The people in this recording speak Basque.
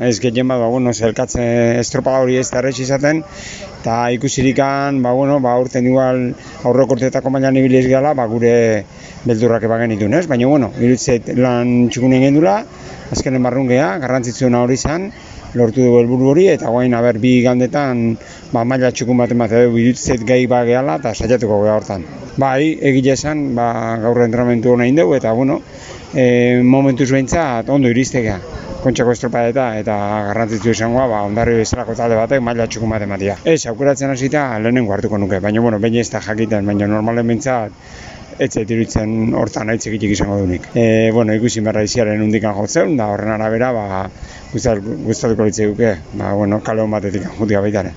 Ez gehien bat, ba, bueno, zelkatze estropada hori ez da errex izaten, eta ikusirikan, ba, bueno, ba, urten igual aurreko urteetako mailan ibili ez gehala, ba, gure beldurrak eba genitun, ez? Baina, bueno, irutzet lan txukunen gendula, azkenen barrun geha, garrantzitsuena hori izan, lortu dugu helburu hori, eta guain, aber, bi gandetan, ba, maila txukun bat ematen dugu, irutzet gai ba gehala, eta saiatuko geha hortan. Bai, egile esan, ba, gaur entrenamentu hona dugu, eta, bueno, e, momentuz behintzat ondo iristegea kontxako estropadeta eta garrantzitsu izangoa ba, ondarri bezalako talde batek maila txukun bat ematia. Ez, aukeratzen hasita lehenengo hartuko nuke, baina bueno, baina ez da jakiten, baina normalen bintzat ez zait iruditzen hortan aitzekitik izango dunik. E, bueno, ikusi berra iziaren undikan jotzen, da horren arabera, ba, gustatuko ditzei ba, bueno, kale hon batetik jutia baitaren.